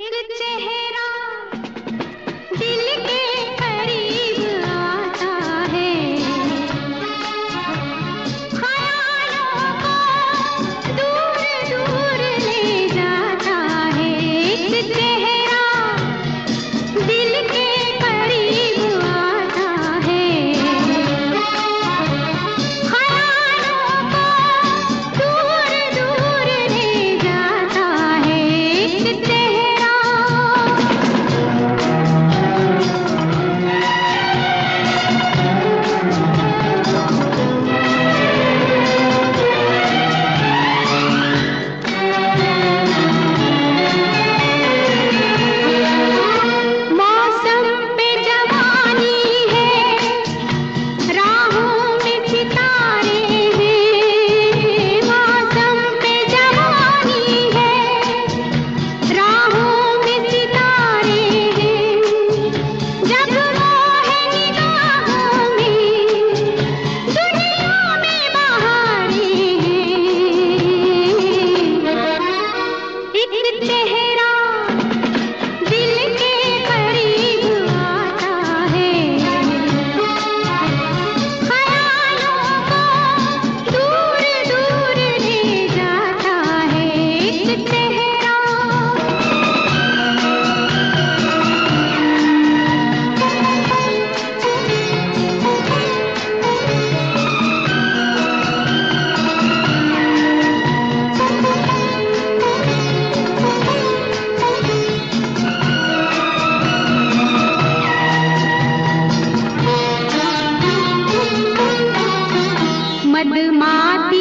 एक चेहरा फिर तेरे मद माती